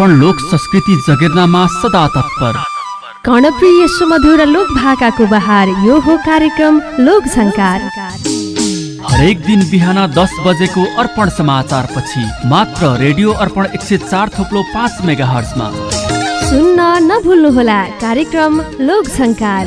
अर्पण लोक संस्कृति जगेर्नामा सदा तत्पर। कर्णप्रिय सुमधुर लोक भाकाको बहार यो हो कार्यक्रम लोक झङ्कार। हरेक दिन बिहान दस बजेको अर्पण समाचार पछि मात्र रेडियो अर्पण एक सय चार थोप्लो पाँच मेगा हर्समा सुन्न नभुल्नुहोला कार्यक्रम लोक झङ्कार।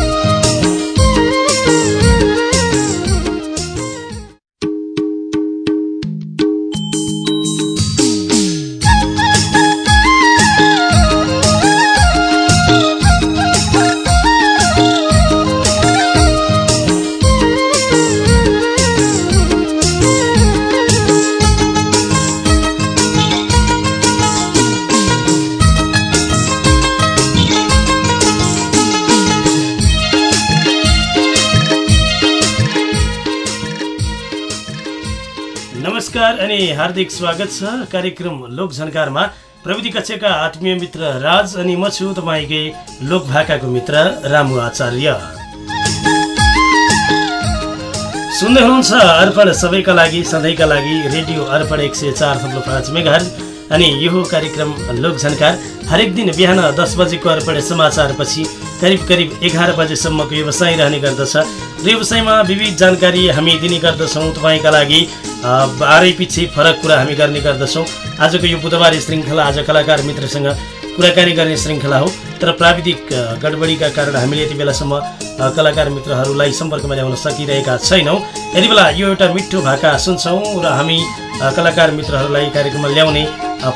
हार्दिक स्वागत छ। कार्यक्रम लोक झन्कारमा प्रविधि कक्षका आत्मीय मित्र राज अनि म छु तपाईँकै लोक भाकाको मित्र रामु आचार्य। सुन्दै हुनुहुन्छ अर्पण सबैका लागि सधैँका लागि रेडियो अर्पण एक सय चार थप्लो पाँच मेगा अनि यो कार्यक्रम लोक झन्कार। हरेक दिन बिहान दस बजेको अर्पण समाचारपछि करिब करिब एघार बजेसम्मको व्यवसाय रहने गर्दछ। र व्यवसायमा विविध जानकारी हामी दिने गर्दछौँ। तपाईँका लागि बाह्रै पछि फरक कुरा हामी गर्ने गर्दछौँ। आजको यो बुधबार श्रृङ्खला आज कलाकार मित्रसँग कुराकानी गर्ने श्रृङ्खला हो। तर प्राविधिक गडबडीका कारण हामीले यति बेलासम्म कलाकार मित्रहरूलाई सम्पर्कमा ल्याउन सकिरहेका छैनौँ। यति बेला यो एउटा मिठो भाका सुन्छौँ र हामी कलाकार मित्रहरूलाई कार्यक्रममा ल्याउने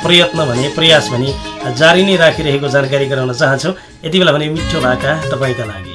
प्रयत्न भने प्रयास भने जारी नै राखिरहेको जानकारी गराउन चाहन्छौँ। यति बेला भने मिठो भाका तपाईँका लागि।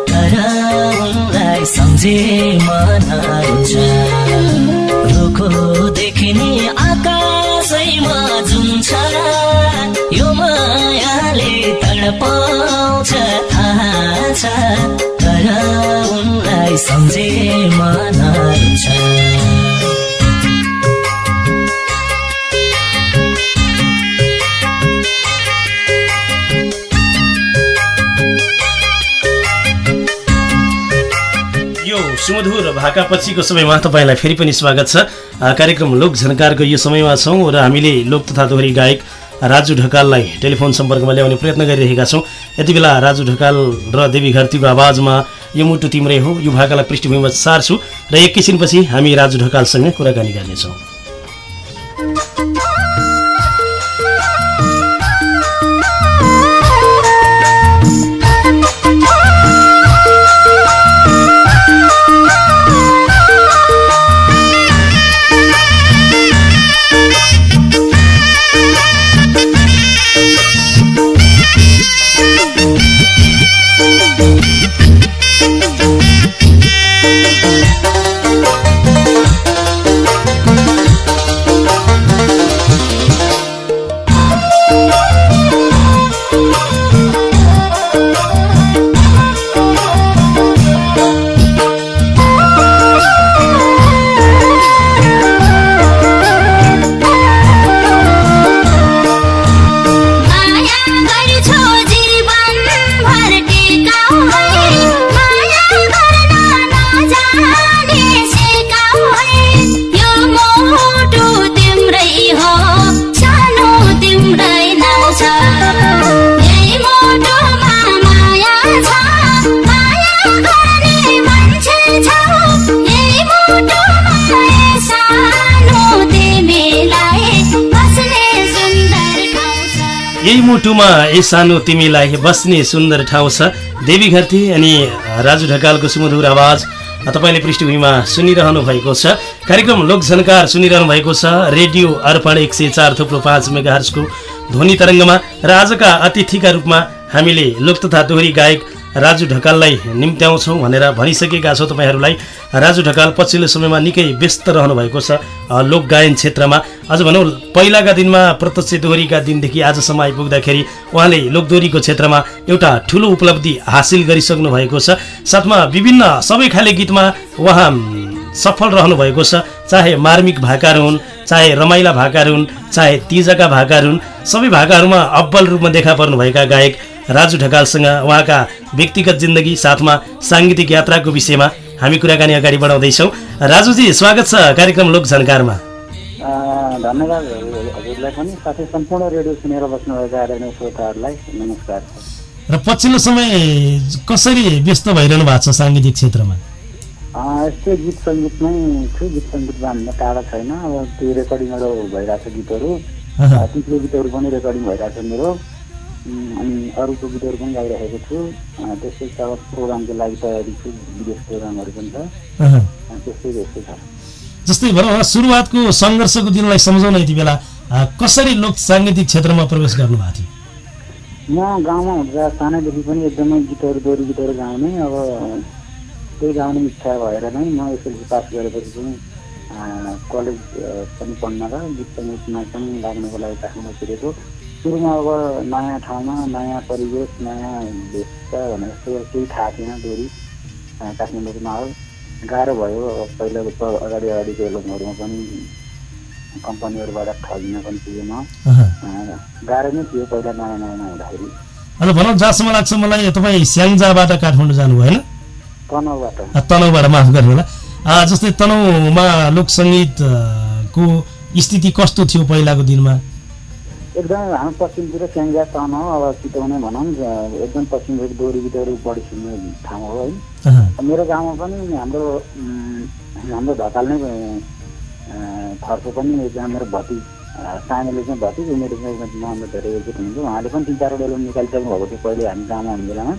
तर उनलाई सम्झे मन रुन्छ रुखो देखिने आकाशैमा जुन छ यो मायाले तडपाउँछ थाहा छ। तर उनलाई सम्झे मन सुमधुर भाका पछिको समयमा तपाईँलाई फेरि पनि स्वागत छ। कार्यक्रम लोक झन्कारको यो समयमा छौँ र हामीले लोक तथा दोहोरी गायक राजु ढकाललाई टेलिफोन सम्पर्कमा ल्याउने प्रयत्न गरिरहेका छौँ। यति बेला राजु ढकाल र देवी घरतीको आवाजमा यो मुटु तिम्रै हो यो भाकालाई पृष्ठभूमिमा सार्छु र एकैछिनपछि हामी राजु ढकालसँग कुराकानी गर्नेछौँ। मुटुमा ए सानो तिमीलाई बस्ने सुन्दर ठाउँ छ। देवी घरती अनि राजु ढकालको सुमधुर आवाज तपाईँले पृष्ठभूमिमा सुनिरहनु भएको छ। कार्यक्रम लोकझनकार सुनिरहनु भएको छ। रेडियो अर्पण एक सय चार थुप्रो पाँच मेगाहर्सको ध्वनि तरङ्गमा र आजका अतिथिका रूपमा हामीले लोक तथा दोहोरी गायक राजु ढकाललाई निम्त्याउँछौँ भनेर भनिसकेका छौँ तपाईँहरूलाई। राजु ढकाल पछिल्लो समयमा निकै व्यस्त रहनु भएको छ लोक गायन क्षेत्रमा। अझ भनौँ पहिलाका दिनमा प्रत्यक्ष दोहोरीका दिनदेखि आजसम्म आइपुग्दाखेरि उहाँले लोकदोहोरीको क्षेत्रमा एउटा ठुलो उपलब्धि हासिल गरिसक्नु भएको छ। साथमा विभिन्न सबै खाले गीतमा उहाँ सफल रहनु भएको छ। चाहे मार्मिक भाकाहरू हुन् चाहे रमाइला भाकाहरू हुन् चाहे तिजका भाकाहरू हुन् सबै भाकाहरूमा अब्बल रूपमा देखा पर्नुभएका गायक राजु ढकालसँग उहाँका व्यक्तिगत जिन्दगी साथमा साङ्गीतिक यात्राको विषयमा हामी कुराकानी अगाडि बढाउँदैछौँ। राजुजी स्वागत छ कार्यक्रम लोक झन्कारमा। धन्यवाद हजुरलाई पनि। साथै सम्पूर्ण रेडियो सुनेर बस्नुभएका आदरणीय श्रोताहरूलाई नमस्कार। र पछिल्लो समय कसरी व्यस्त भइरहनु भएको छ साङ्गीतिक क्षेत्रमा? यस्तै गीत सङ्गीतमै छु गीत सङ्गीतमा हामीलाई टाढा छैन। अब त्यो रेकर्डिङहरू भइरहेको छ गीतहरू। तिम्रो गीतहरू पनि रेकर्डिङ भइरहेको छ मेरो अनि अरूको गीतहरू पनि गाइरहेको छु। त्यस्तै छ अब प्रोग्रामको लागि तयारी छु। विदेश प्रोग्रामहरू पनि छ। त्यस्तै त्यस्तै छ। जस्तै भनौँ न, सुरुवातको सङ्घर्षको दिनलाई सम्झाउन यति बेला कसरी लोक साङ्गीतिक क्षेत्रमा प्रवेश गर्नुभएको थियो? म गाउँमा हुँदा सानैदेखि पनि एकदमै गीतहरू दोहोरी गीतहरू गाउने। अब त्यही गाउने इच्छा भएर नै म एसएलसी पास गरेपछि अँ, कलेज पनि पढ्न र गीत सङ्गीतमा पनि लाग्नको लागि काठमाडौँ छिरेको सुरुमा अब नयाँ ठाउँमा नयाँ परिवेश नयाँ भेष भनेर जस्तो केही थाहा थिएन दोहोरी अँ, काठमाडौँको माहौल गाह्रो भयो। अब पहिलाको अगाडि अगाडिको एल्बमहरूमा पनि कम्पनीहरूबाट ठगिन पनि पुगेन। अँ, गाह्रो नै थियो पहिला नयाँ नयाँमा हुँदाखेरि। अन्त भनौँ जहाँसम्म लाग्छ मलाई तपाईँ स्याङ्जाबाट काठमाडौँ जानुभयो होइन? तनहुबाट माफ गर्नु होला। जस्तै तनहुमा लोक सङ्गीतको स्थिति कस्तो थियो पहिलाको दिनमा? एकदम हाम्रो पश्चिमतिर स्याङ्जा तनहु अब चितौने भनौँ एकदम पश्चिमतिर दोहोरी गीतहरू बढी सुन्ने ठाउँ हो है। मेरो गाउँमा पनि हाम्रो हाम्रो ढकाल नै थर्को पनि एकजना मेरो भति सानोले चाहिँ भति उनीहरू चाहिँ धेरै एकजुट हुनुहुन्छ। उहाँले पनि तिन चारवटा एल्बम निकालिसक्नु भएको थियो पहिले हामी गाउँमा हुने बेलामा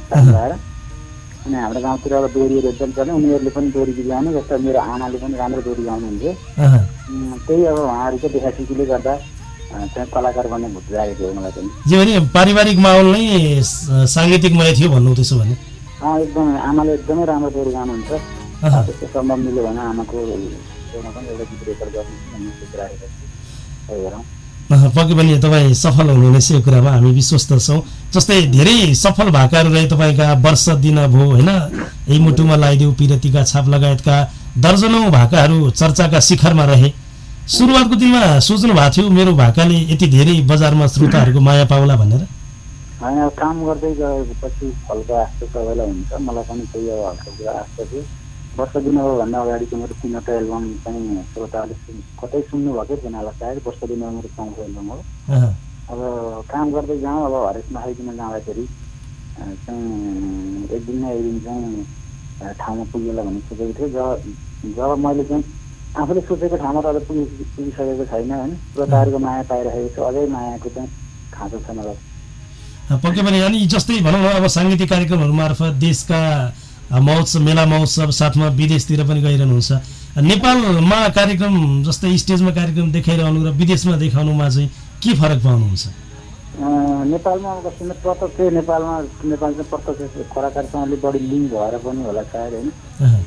अनि हाम्रो गाउँतिर अब दोहोरीहरू एकदम चल्यो उनीहरूले पनि दोहोरी गीत गाउने जस्तो मेरो आमाले पनि राम्रो दोहोरी गाउनुहुन्थ्यो। त्यही अब उहाँहरूको देखासिखीले गर्दा चाहिँ कलाकार बन्ने भुत लागेको थियो मलाई पनि। जे भने पारिवारिक माहौल नै साङ्गीतिकमय थियो भन्नु त्यसो भने। अँ एकदमै आमाले एकदमै राम्रो दोहोरी गाउनुहुन्छ। त्यस्तो सम्भव मिल्यो भने आमाको पनि एउटा गीत रेकर्ड गर्नु भन्ने पक्कै पनि तपाईँ सफल हुनुहुनेछ यो कुरामा हामी विश्वस्त छौँ। जस्तै धेरै सफल भएकाहरू रहे तपाईँका वर्ष दिन भयो होइन? यही मुटुमा लगाइदेऊ पिरतीका छाप लगायतका दर्जनौँ भाकाहरू चर्चाका शिखरमा रहे। सुरुवातको दिनमा सोच्नु भएको थियो मेरो भाकाले यति धेरै बजारमा श्रोताहरूको माया पाउला भनेर। होइन अब काम गर्दै गएपछि फलको आश त सबैलाई हुन्छ। मलाई पनि त्यही अब हल्का कुरा आश त थियो। वर्ष दिनभन्दा अगाडिको मेरो तिनवटा एल्बम चाहिँ श्रोताहरूले कतै सुन्नुभएकै थिएन होला सायद वर्ष दिनमा मेरो चौथो एल्बम हो। अब काम गर्दै जाउँ अब हरेक नखाइकन जाँदाखेरि चाहिँ एक दिन न एक दिन चाहिँ ठाउँमा पुगेला भन्ने सोचेको थिएँ। जब जब मैले चाहिँ आफूले सोचेको ठाउँमा त अझ पुगि पुगिसकेको छैन होइन। श्रोताहरूको माया पाइरहेको छु। अझै मायाको चाहिँ खाँचो छ मलाई। पक्कै पनि अनि जस्तै भनौँ न अब साङ्गीतिक कार्यक्रमहरू मार्फत देशका महोत्सव मेला महोत्सव साथमा विदेशतिर पनि गइरहनुहुन्छ। नेपालमा कार्यक्रम जस्तै स्टेजमा कार्यक्रम देखाइरहनु र विदेशमा देखाउनुमा चाहिँ के फरक पाउनुहुन्छ? नेपालमा अब कस्तो प्रत्यक्ष नेपालमा नेपाल चाहिँ प्रत्यक्ष कलाकारसँग अलिक बढी लिङ्क भएर पनि होला सायद होइन।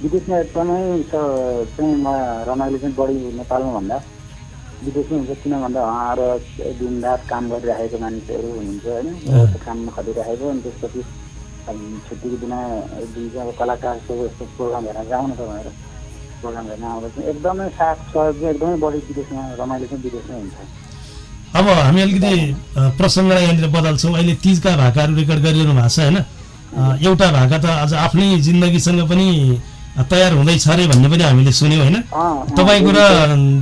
विदेशमा एकदमै चाहिँ म रमाइलो चाहिँ बढी नेपालमा भन्दा। विदेशमै हुन्छ किन भन्दा उहाँहरू दिनरात काम गरिरहेको मान्छेहरू हुनुहुन्छ होइन। काममा खटिरहेको अनि त्यसपछि छुट्टीको दिन एक दिन चाहिँ अब कलाकारको यस्तो प्रोग्राम हेरेर जाउँ न त भनेर प्रोग्राम हेर्न आउँदा चाहिँ एकदमै साथ सहयोग चाहिँ एकदमै बढी विदेशमा रमाइलो चाहिँ विदेशमै हुन्छ। अब हामी अलिकति प्रसङ्गलाई यहाँनिर बदल्छौँ। अहिले तिजका भाकाहरू रेकर्ड गरिरहनु भएको छ होइन? एउटा भाका त अझ आफ्नै जिन्दगीसँग पनि तयार हुँदैछ अरे भन्ने पनि हामीले सुन्यौँ होइन? तपाईँको र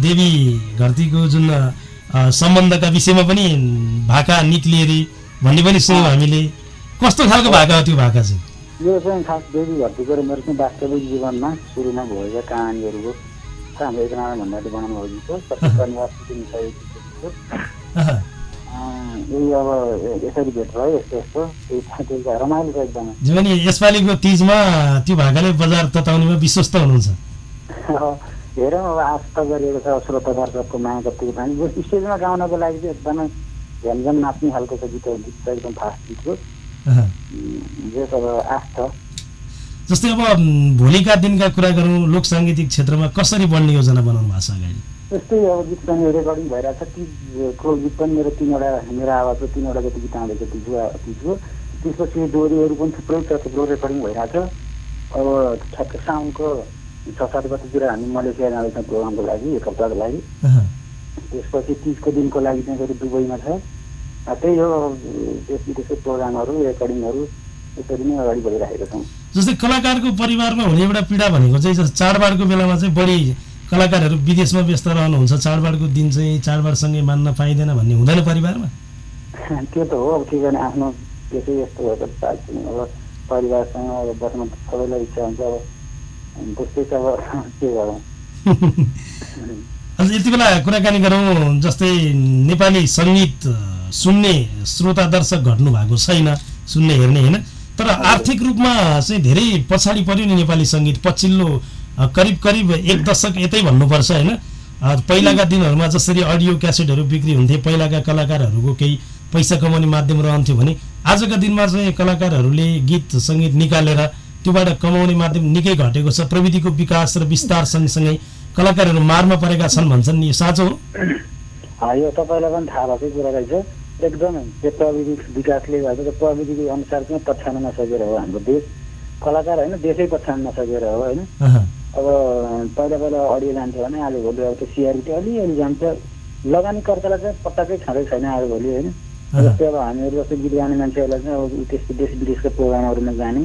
देवी घरतीको जुन सम्बन्धका विषयमा पनि भाका निक्लिए अरे भन्ने पनि सुन्यौँ हामीले। कस्तो खालको भाका हो त्यो भाका चाहिँ? यो चाहिँ खास देवी भर्तीको र मेरो चाहिँ वास्तविक जीवनमा सुरुमा भएका कहानीहरूको छ। हाम्रो एकजना भन्दाखेरि बनाउनु भएको छ छ छ यसपालिको तिजमा त्यो भाकाले बजार तताउनेमा विश्वस्त हुनुहुन्छ। हेरौँ अब आस्था गरिएको छ श्रोता दर्शकको माया कतिको पानी। स्टेजमा गाउनको लागि चाहिँ एकदमै झ्यामझ्याम नाच्ने खालको छ गीत गीत चाहिँ एकदम फास्ट गीतको अह। जे अब आस्था जस्तै अब भोलिका दिनका कुरा गरौँ लोक साङ्गीतिक क्षेत्रमा कसरी बढ्ने योजना बनाउनु भएको छ अगाडि? त्यस्तै अब गीत पनि रेकर्डिङ भइरहेको छ तिजको गीत पनि मेरो तिनवटा मेरो आवाजको तिनवटा जति गीत आउँदैछ तिजको तिजको त्यसपछि डोरीहरू पनि थुप्रै छ थुप्रो रेकर्डिङ भइरहेको छ अब साउन्डको छ सात गतितिर हामी मलेसिया जाँदैछौँ प्रोग्रामको लागि एक हप्ताको लागि। त्यसपछि तिजको दिनको लागि चाहिँ फेरि दुबईमा छ। त्यही हो देश विदेशको प्रोग्रामहरू रेकर्डिङहरू यसरी नै अगाडि बढिरहेका छौँ। जस्तै कलाकारको परिवारमा हुने एउटा पीडा भनेको चाहिँ चाडबाडको बेलामा चाहिँ बढी कलाकारहरू विदेशमा व्यस्त रहनुहुन्छ चाडबाडको दिन चाहिँ चाडबाडसँगै मान्न पाइँदैन भन्ने हुँदैन परिवारमा? त्यो त हो अब के गर्ने आफ्नो त्यसै यस्तो भएको त अब परिवारसँग अब बस्न सबैलाई इच्छा हुन्छ अब त्यस्तै अब के गरौँ अझ यति बेला कुराकानी गरौँ जस्तै नेपाली सङ्गीत सुन्ने श्रोता दर्शक घट्नु भएको छैन सुन्ने हेर्ने होइन। तर आर्थिक रूपमा चाहिँ धेरै पछाडि पर्यो नि नेपाली सङ्गीत पछिल्लो करिब करिब एक दशक यतै भन्नुपर्छ होइन? पहिलाका दिनहरूमा जसरी अडियो क्यासेटहरू बिक्री हुन्थे पहिलाका कलाकारहरूको केही पैसा कमाउने माध्यम रहन्थ्यो भने आजका दिनमा चाहिँ कलाकारहरूले गीत सङ्गीत निकालेर त्योबाट कमाउने माध्यम निकै घटेको छ। प्रविधिको विकास र विस्तार सँगसँगै कलाकारहरू मारमा परेका छन् भन्छन् नि यो साँचो हो? यो तपाईँलाई पनि थाहा भएकै कुरा रहेछ। एकदमै त्यो प्रविधि विकासले गर्दा त्यो प्रविधिको अनुसार चाहिँ पछ्याउन नसकेर हो हाम्रो देश। कलाकार होइन देशै पछ्याउन नसकेर हो होइन? अब पहिला पहिला अडियो जान्थ्यो भने आज भोलि अब त्यो सिआरटी अलिअलि जान्छ। लगानीकर्तालाई चाहिँ पट्टाकै खाँदै छैन आज भोलि होइन जस्तै अब हामीहरू जस्तै गीत गाउने मान्छेहरूलाई चाहिँ अब त्यस्तो देश विदेशको प्रोग्रामहरूमा जाने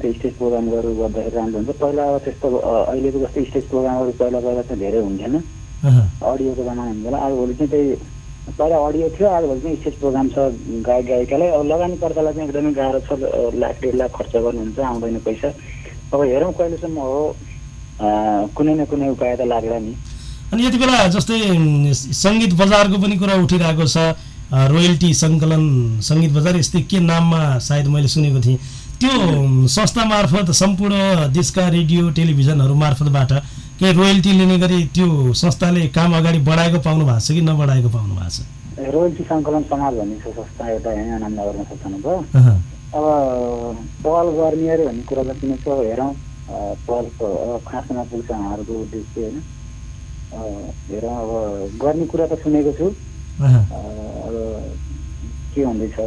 त्यो स्टेज प्रोग्रामहरू गर्दाखेरि राम्रो हुन्छ। पहिला अब त्यस्तो अहिलेको जस्तो स्टेज प्रोग्रामहरू पहिला पहिला चाहिँ धेरै हुन्थेन। अडियोको जमाना हुन्थेन आज भोलि चाहिँ त्यही पहिला अडियो थियो आज भोलि चाहिँ स्टेज प्रोग्राम छ गायक गायिकालाई। अब लगानीकर्तालाई चाहिँ एकदमै गाह्रो छ लाख डेढ लाख खर्च गर्नुहुन्छ आउँदैन पैसा। अब हेरौँ कहिलेसम्म हो कुनै न कुनै उपाय त लाग्ला नि। अनि यति बेला जस्तै सङ्गीत बजारको पनि कुरा उठिरहेको छ। रोयल्टी सङ्कलन सङ्गीत बजार यस्तै के नाममा सायद मैले सुनेको थिएँ। त्यो संस्था मार्फत सम्पूर्ण देशका रेडियो टेलिभिजनहरू मार्फतबाट केही रोयल्टी लिने गरी त्यो संस्थाले काम अगाडि बढाएको पाउनु भएको छ कि नबढाएको पाउनु भएको छ? रोयल्टी सङ्कलन समाज भन्ने छ संस्था एउटा यहाँ भयो अहँ, अब पहल गर्ने भन्ने कुरा त किन छ हेरौँ। पहलको खासमा पुग्छ उहाँहरूको उद्देश्य होइन। हेरौँ अब गर्ने कुरा त सुनेको छु। अब के हुँदैछ?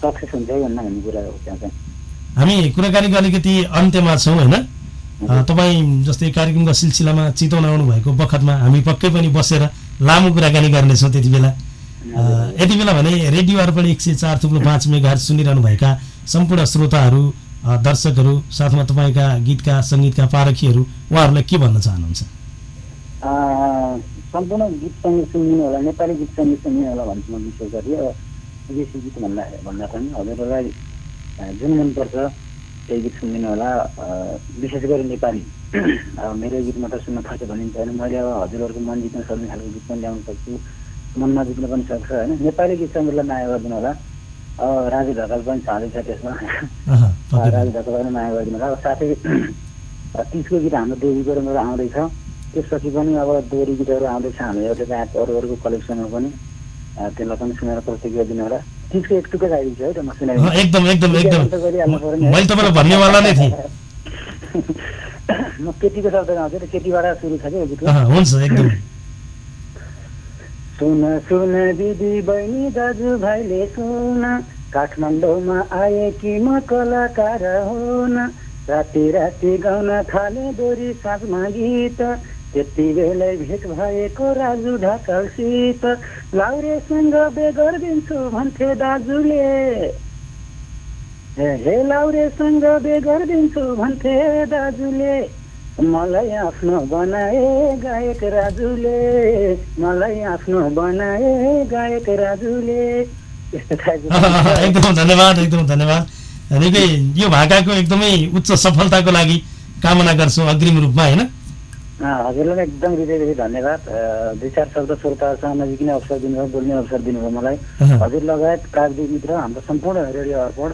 सक्सेस हुन्छ कि भन्ने भन्ने कुरा हो त्यहाँ चाहिँ। हामी कुराकानीको अलिकति अन्त्यमा छौँ होइन? तपाईँ जस्तै कार्यक्रमको सिलसिलामा चितवन आउनु भएको बखतमा हामी पक्कै पनि बसेर लामो कुराकानी गर्नेछौँ त्यति बेला। यति बेला भने रेडियो अर्पण एक सय चार थुप्रो पाँच मेगा सुनिरहनु भएका सम्पूर्ण श्रोताहरू दर्शकहरू साथमा तपाईँका गीतका सङ्गीतका पारखीहरू उहाँहरूलाई के भन्न चाहनुहुन्छ? सम्पूर्ण गीत सङ्गीत सुनिदिनु होला नेपाली गीत सङ्गीत सुनिदिनु होला भन्छु म विशेष गरी। अब विदेशी गीत भन्दा भन्दा पनि हजुरहरूलाई जुन मनपर्छ त्यही गीत सुनिदिनु होला। विशेष गरी नेपाली। अब मेरो गीत मात्र सुन्न खोज्यो भनिन्छ होइन। मैले अब हजुरहरूको मन जित्न सक्ने खालको गीत पनि ल्याउन सक्छु। मन नजित्न पनि सक्छ होइन। नेपाली गीत सङ्गीतलाई माया गरिदिनु होला। अब राजु ढकाल पनि छँदैछ त्यसमा। राजु ढकाललाई माया गरिदिनु होला। साथै तिजको गीत हाम्रो देवीको र मेरो आउँदैछ। त्यसपछि पनि अब दोहोरी गीतहरू आउँदैछ। हाम्रो एउटा एप अरू अरूको कलेक्सनमा पनि। त्यसलाई पनि सुनेर प्रतिक्रिया दिनु होला। तिजको एक टुक्कै गाइदिन्छु है त म सुनाइदिन्छु एकदम एकदम एकदम। अन्त गरिहाल्नु पर्यो नि है। मैले तपाईँलाई भन्नेवाला नै थिएँ। म केटीको शब्द गाउँछु र केटीबाट सुरु छ कि हुन्छ एकदम। सुन सुन दिदी बहिनी दाजुभाइले सुन। काठमाडौँमा आए कि म कलाकार हुन? राति राति गाउन थाले दोरी साँझमा गीत। त्यति बेलै भेट भएको राजु ढकालसित लाउरेसँग बेगर दिन्छु भन्थे दाजुले। हे लाउरेसँग बेगर दिन्छु भन्थे दाजुले। मलाई आफ्नो बनाए गायक राजुले। मलाई आफ्नो बनाए गायक राजुले। एकदम धन्यवाद एकदम धन्यवाद। निकै यो भाकाको एकदमै उच्च सफलताको लागि कामना गर्छौँ अग्रिम रूपमा होइन? हजुरलाई एकदम हृदयदेखि धन्यवाद। दुई चार शब्द श्रोताहरूसँग नजिकिने अवसर दिनुभयो बोल्ने अवसर दिनुभयो मलाई। हजुर लगायत प्राविधिक मित्र हाम्रो सम्पूर्ण रेडियो अर्पण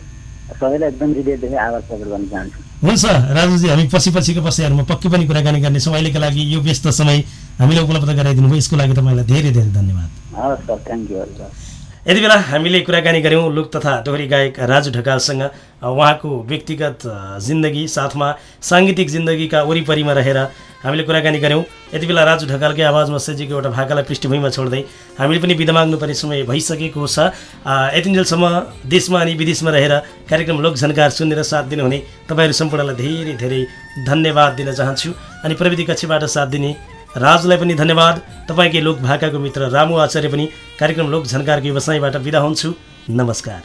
सबैलाई एकदम हृदयदेखि आभार प्रकट गर्न चाहन्छु। हुन्छ राजुजी हामी पछि पछिको बसाइहरूमा पक्कै पनि कुराकानी गर्नेछौँ अहिलेको लागि यो व्यस्त समय हामीलाई उपलब्ध गराइदिनु भयो यसको लागि तपाईँलाई धेरै धेरै धन्यवाद। हवस् सर थ्याङ्क यू हजुर। यति बेला हामीले कुराकानी गऱ्यौँ लोक तथा दोहोरी गायक राजु ढकालसँग। उहाँको व्यक्तिगत जिन्दगी साथमा साङ्गीतिक जिन्दगीका वरिपरिमा रहेर हामीले कुराकानी गऱ्यौँ। यति बेला राजु ढकालकै आवाजमा सजिएको एउटा भाकालाई पृष्ठभूमिमा छोड्दै हामीले पनि बिदा माग्नुपर्ने समय भइसकेको छ। यतिन्जेलसम्म देशमा अनि विदेशमा रहेर कार्यक्रम लोक झन्कार सुनेर साथ दिनुहुने तपाईँहरू सम्पूर्णलाई धेरै धेरै धन्यवाद दिन चाहन्छु। अनि प्रविधि कक्षबाट साथ दिने राजुलाई पनि धन्यवाद। तपाईँकै लोक भाकाको मित्र रामु आचार्य पनि कार्यक्रम लोक झन्कारको व्यवसायबाट बिदा हुन्छु। नमस्कार।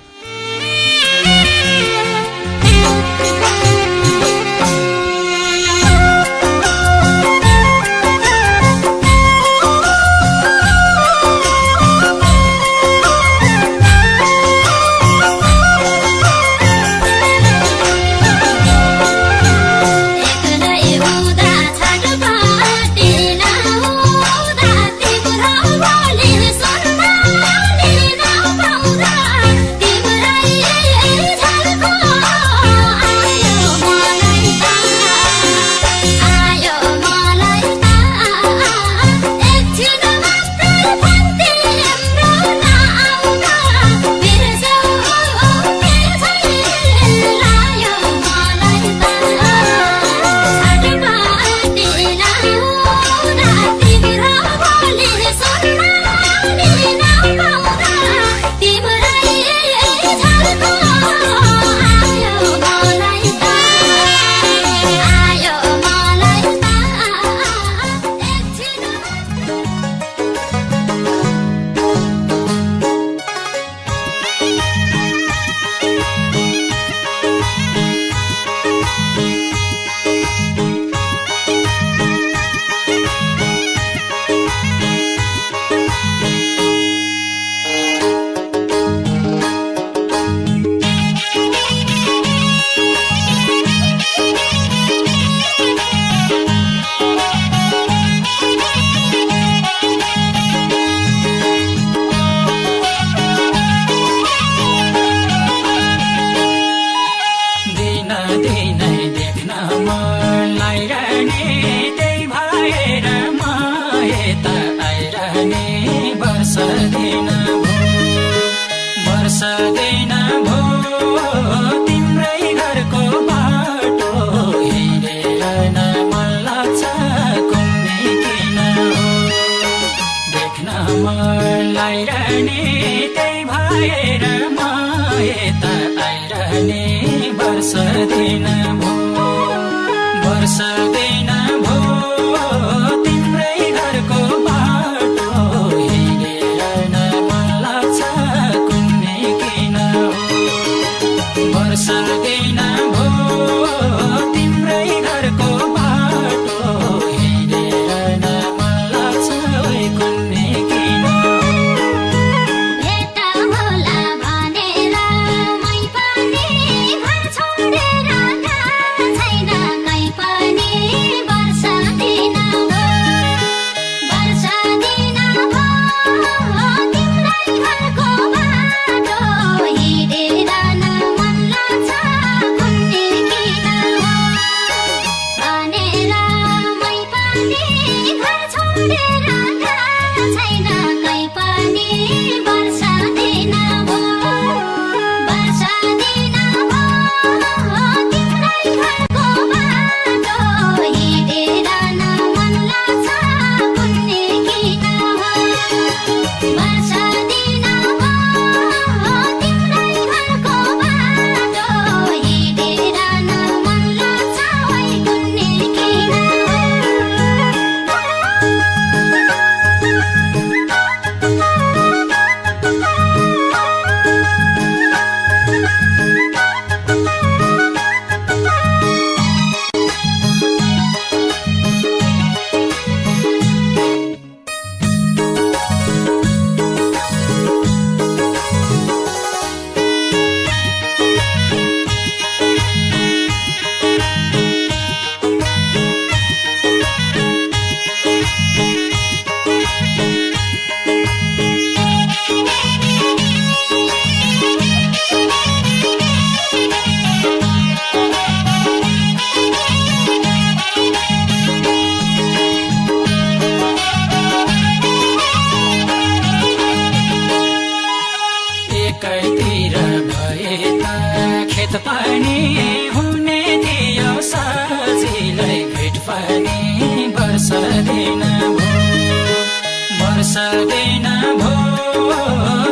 दिन भो।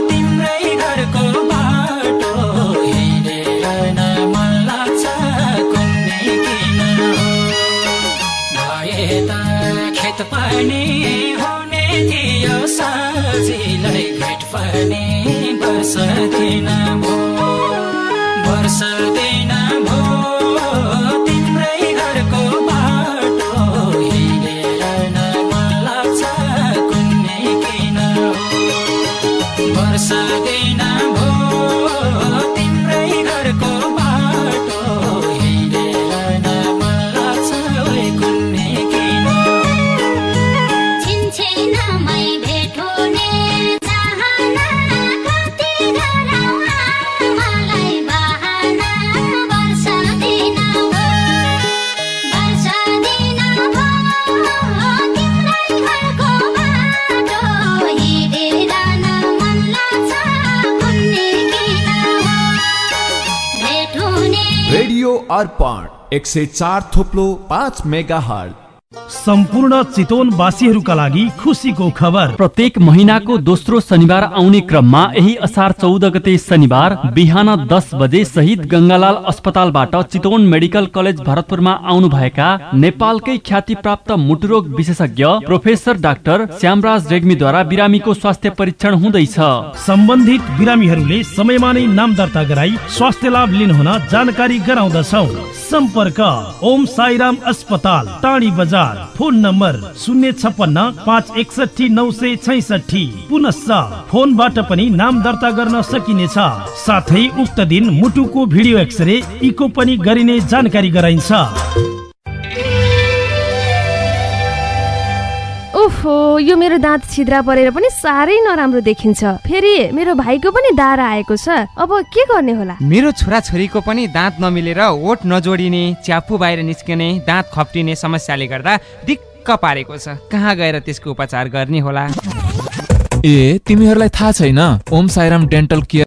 तिम्रै घरको बाटो हिँडेर न मन लाग्छ कुन्ने किन भए त खेत पनि हुने थियो सजिलै भेट पनि वर्ष अर्पण एक सय चार थोप्लो पाँच मेगा सम्पूर्ण चितवनवासीहरूका लागि खुसीको खबर। प्रत्येक महिनाको दोस्रो शनिबार आउने क्रममा यही असार चौध गते शनिबार बिहान दस बजे शहीद गङ्गालाल अस्पतालबाट चितवन मेडिकल कलेज भरतपुरमा आउनुभएका नेपालकै ख्याति प्राप्त मुटुरोग विशेषज्ञ प्रोफेसर डाक्टर श्यामराज रेग्मीद्वारा बिरामीको स्वास्थ्य परीक्षण हुँदैछ। सम्बन्धित बिरामीहरूले समयमा नै नाम दर्ता गराई स्वास्थ्य लाभ लिनुहुन जानकारी गराउँदछौ। सम्पर्क ओम साईराम अस्पताल टाढी बजार। फोन नम्बर शून्य छपन्न पाँच एकसठी नौ सय छैसठी पुनश्च फोनबाट पनि नाम दर्ता गर्न सकिनेछ। साथै उक्त दिन मुटुको भिडियो एक्सरे इको पनि गरिने जानकारी गराइन्छ। ओहो यो मेरो दाँत छिद्रा परेर पनि साह्रै नराम्रो देखिन्छ। फेरि मेरो भाइको पनि दारा आएको छ। अब के गर्ने होला? मेरो छोराछोरीको पनि दाँत नमिलेर ओठ नजोडिने च्यापु बाहिर निस्किने दाँत खप्टिने समस्याले गर्दा दिक्क पारेको छ। कहाँ गएर त्यसको उपचार गर्ने होला? ए तिमीहरूलाई थाहा छैन? Om Sairam dental care